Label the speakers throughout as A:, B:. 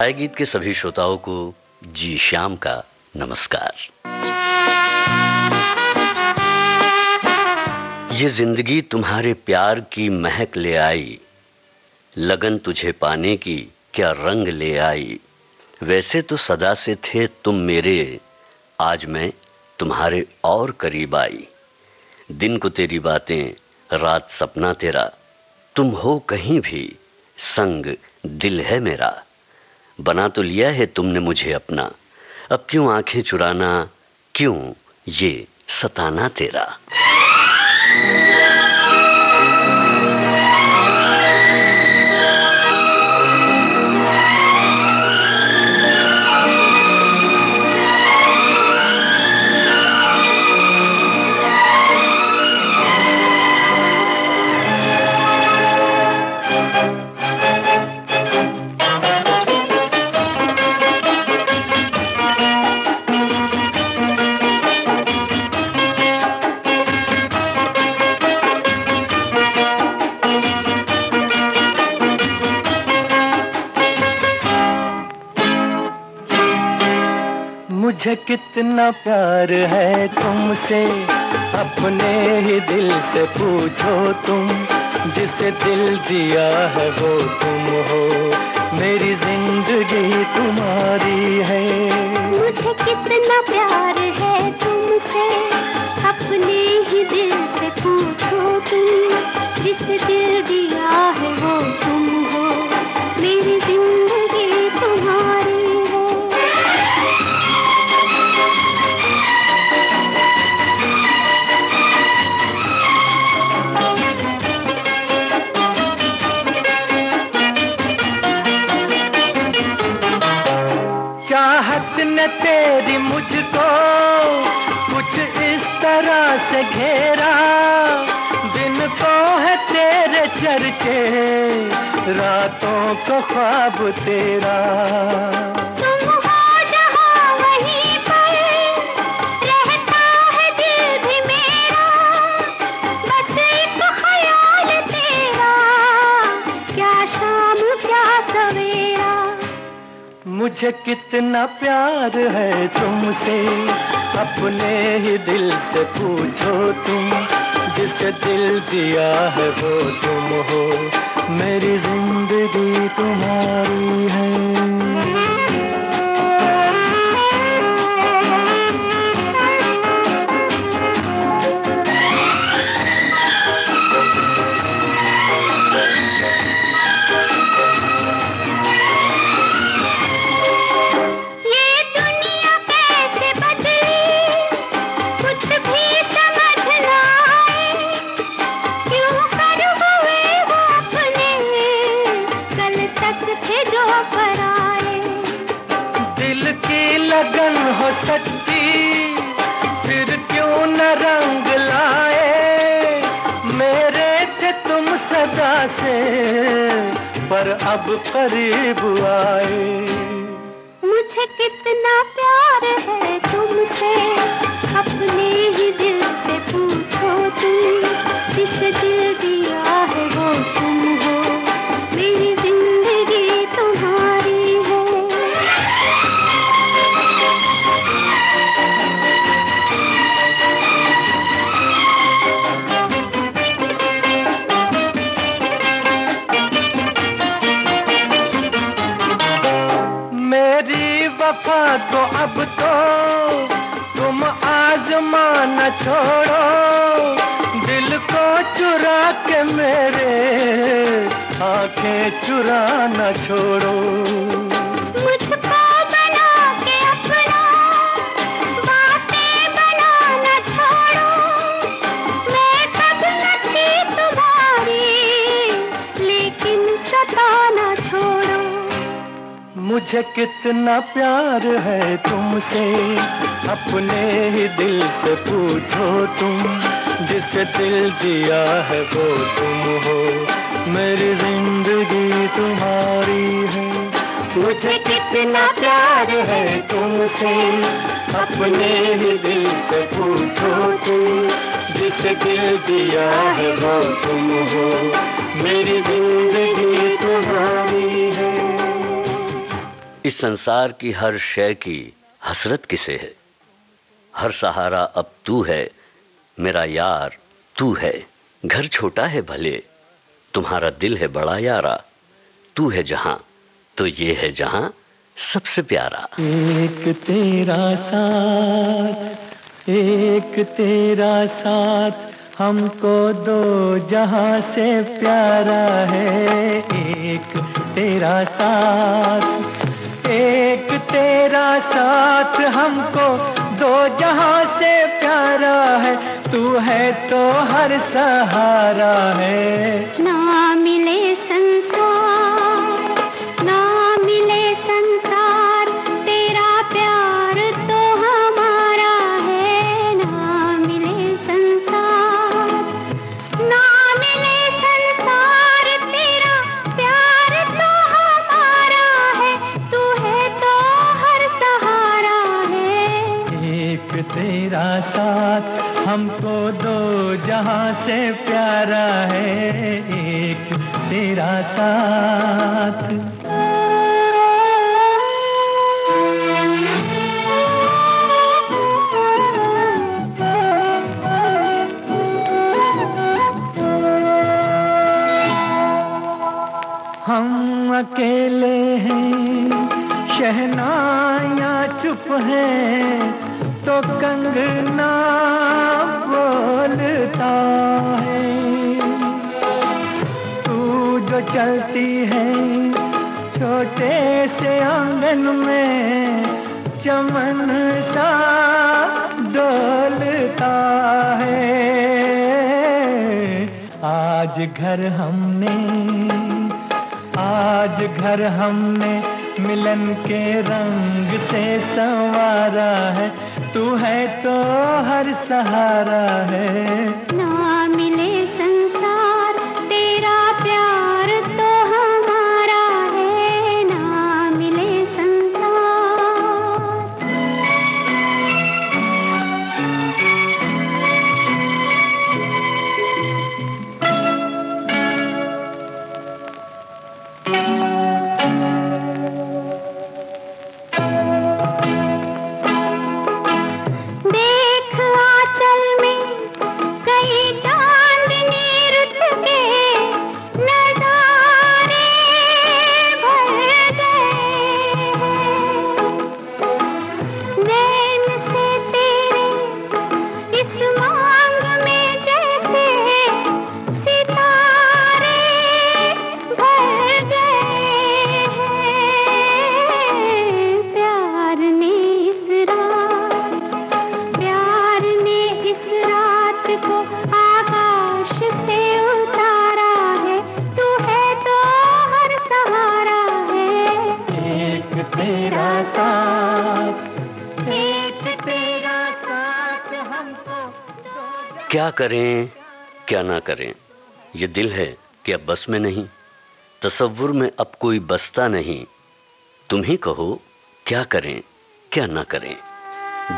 A: आए गीत के सभी श्रोताओं को जी श्याम का नमस्कार। ये ज़िंदगी तुम्हारे प्यार की महक ले आई, लगन तुझे पाने की क्या रंग ले आई। वैसे तो सदा से थे तुम मेरे, आज मैं तुम्हारे और करीब आई। दिन को तेरी बातें, रात सपना तेरा, तुम हो कहीं भी, संग दिल है मेरा। बना तो लिया है तुमने मुझे अपना। अब क्यों आँखें चुराना? क्यों ये सताना तेरा?
B: मुझे कितना प्यार है तुमसे। अपने ही दिल से पूछो तुम, जिसे दिल दिया है वो तुम हो। मेरी ज़िंदगी तुम्हारी है।
C: मुझे कितना प्यार है तुमसे। अपने ही दिल से पूछो तुम, जिसे दिल दिया है वो तुम हो। मेरी ज़िंदगी तुम्हारी
B: मुझको कुछ इस तरह से घेरा। दिन को है तेरे चर्चे रातों को ख्वाब तेरा। मुझे कितना प्यार है तुमसे। अपने ही दिल से पूछो तुम, जिसे दिल दिया है वो तुम हो। मेरी ज़िंदगी तुम्हारी है। हो फिर क्यों न रंग लाए? मेरे थे तुम सदा से, पर अब करीब आए।
C: मुझे कितना प्यार है तुमसे, अपने ही दिल से पूछो तुम जिस दिल
B: चुरा न छोड़ो।
C: मुझको बना के अपना बातें बना न छोड़ो। मैं कब न थी तुम्हारी लेकिन सताना छोड़ो।
B: मुझे कितना प्यार है तुमसे अपने ही दिल से पूछो तुम जिसे दिल दिया है वो तुम हो। मेरी ज़िंदगी तुम्हारी है। मुझे कितना प्यार है तुमसे अपने ही दिल से पूछो तुम जिसे दिल दिया है वो तुम हो। मेरी ज़िंदगी तुम्हारी है।
A: इस संसार की हर शय की हसरत किसे है? हर सहारा अब तू है मेरा यार तू है। घर छोटा है भले तुम्हारा दिल है बड़ा यारा, तू है जहाँ तो ये है जहाँ सबसे प्यारा।
B: एक तेरा साथ, एक तेरा साथ, हमको दो जहाँ से प्यारा है। एक तेरा साथ, एक तेरा साथ, हमको दो जहाँ से प्यारा है तू है तो हर सहारा है।
C: ना मिले
B: हमको से प्यारा है एक तेरा साथ। आज घर हमने, आज घर हमने मिलन के रंग से संवारा है। तू है तो हर सहारा है।
C: ना
A: क्या करें क्या ना करें? ये दिल है कि अब बस में नहीं तसव्वुर में अब कोई बसता नहीं। तुम ही कहो क्या करें क्या ना करें?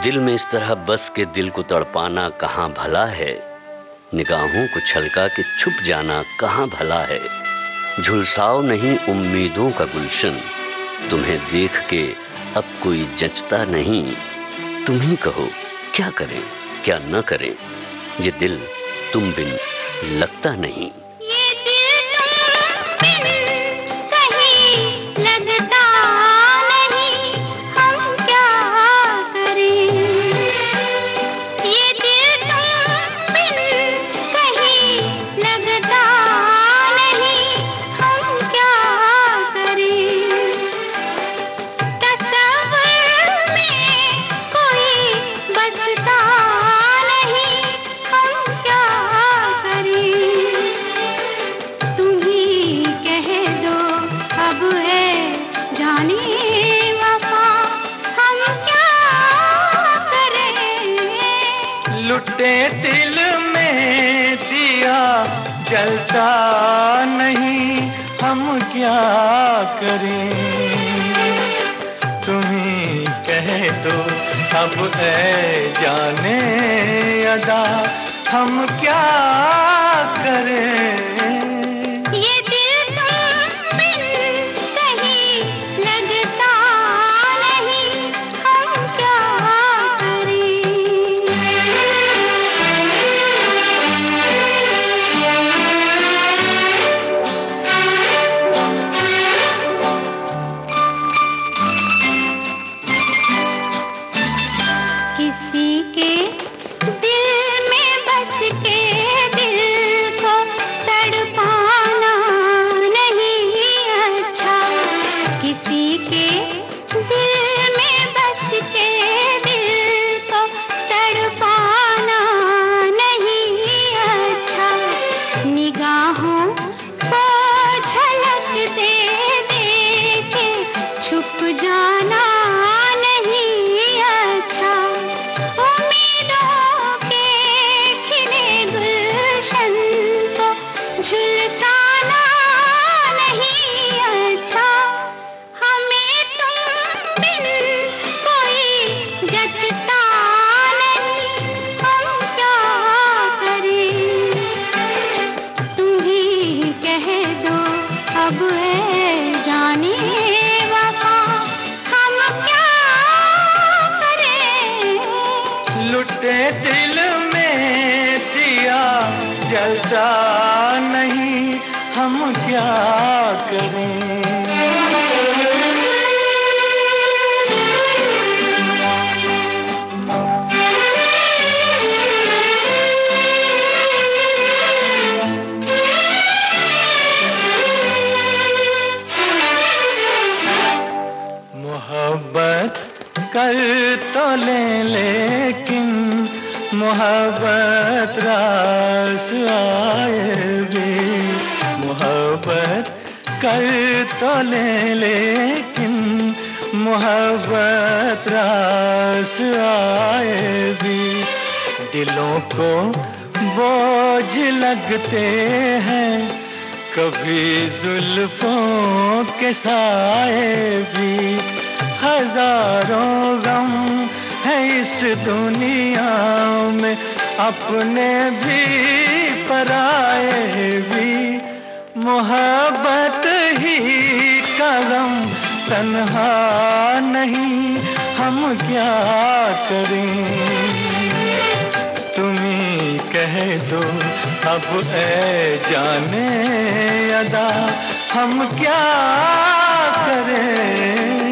A: दिल में इस तरह बस के दिल को तड़पाना कहाँ भला है? निगाहों को छलका के छुप जाना कहाँ भला है। झुलसाओ नहीं उम्मीदों का गुलशन। तुम्हें देख के अब कोई जचता नहीं। तुम ही कहो, क्या करें, क्या न करें। ये दिल तुम बिन लगता नहीं।
B: लुटे दिल में दिया जलता नहीं, हम क्या करें? तुम्हें कह दो, अब है जाने अदा, हम क्या करें? मोहब्बत रास आए भी मोहब्बत कर तो ले, लेकिन मोहब्बत रास आए भी दिलों को बोझ लगते हैं, कभी जुल्फों के साए भी। हज़ारों गम है इस दुनिया में, अपने भी पराए भी। मोहब्बत ही कदम तन्हा नहीं, हम क्या करें? तुम्हें कह दो, अब ए जाने अदा, हम क्या करें?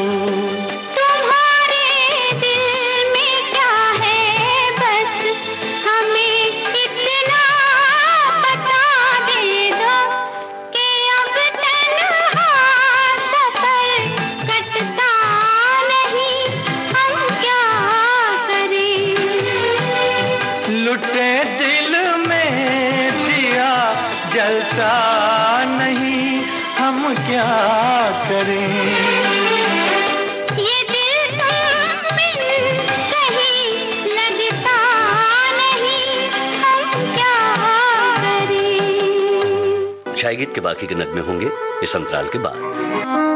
A: गीत के बाकी के नगमे होंगे इस अंतराल के बाद।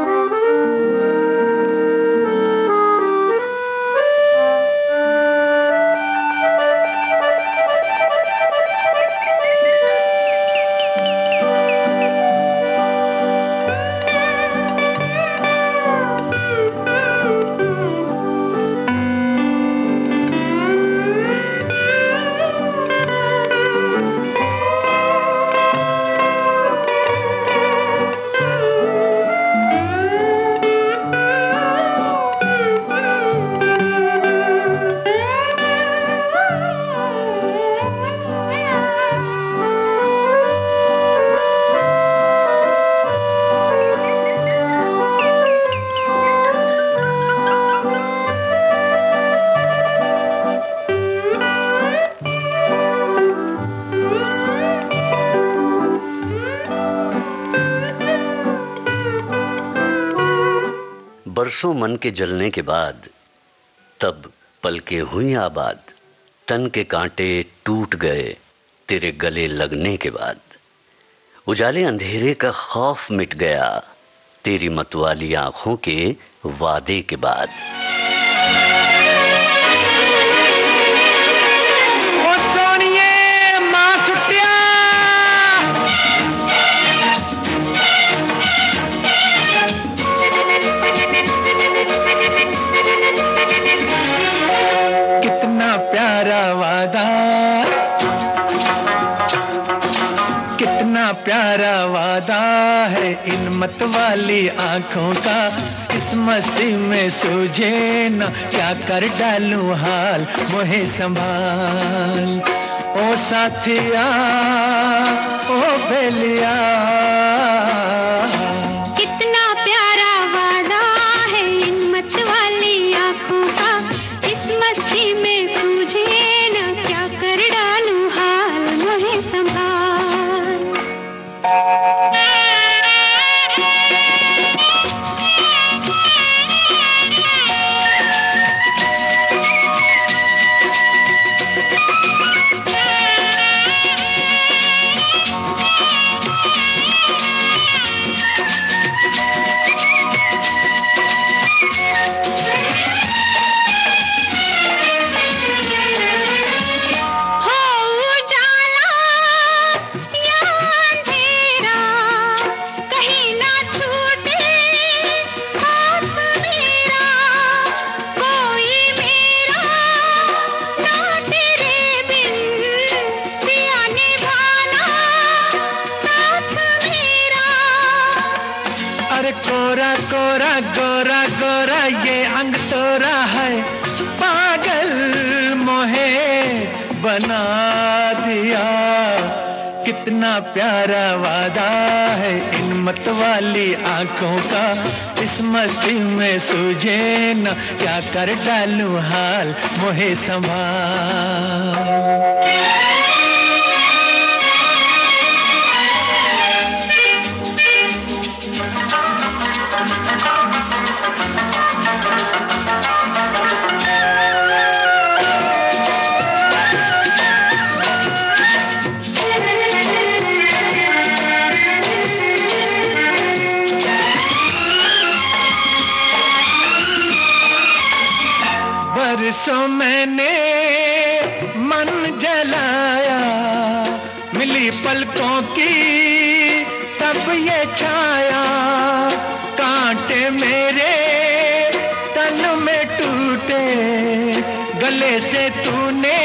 A: बरसों मन के जलने के बाद, तब पलके हुई आबाद। तन के कांटे टूट गए तेरे गले लगने के बाद। उजाले अंधेरे का खौफ मिट गया तेरी मतवाली आँखों के वादे के बाद।
B: है इन मत वाली आँखों का इस मस्ती में सूझे न। क्या कर डालू हाल, मोहे संभाल। ओ साथिया, ओ बेलिया कितना प्यारा वादा है इन मत वाली आँखों का। इस मस्ती में सूझे न, क्या कर डालू हाल मोहे संभाल। बरसों मैंने मन जलाया। मिली पलकों की तब ये छाया। कांटे मेरे तन में टूटे, गले से तूने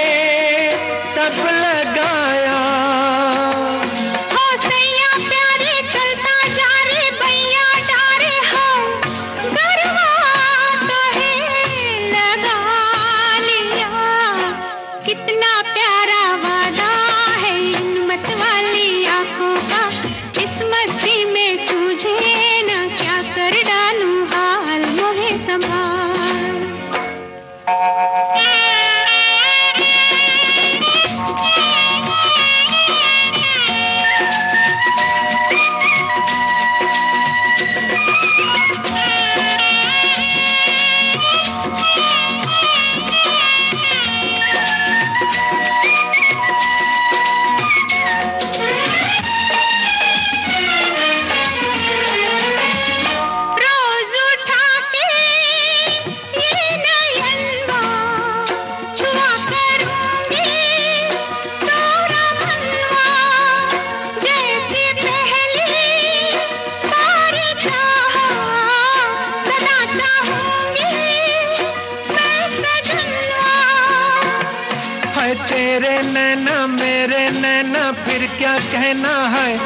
B: तेरे नैना, मेरे नैना, फिर क्या कहना है?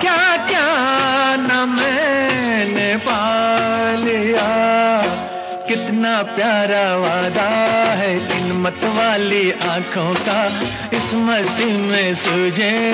B: क्या क्या न मैंने पा लिया? कितना प्यारा वादा है इन मत वाली आँखों का, इस मस्ती में सूझे